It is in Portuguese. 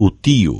o tio.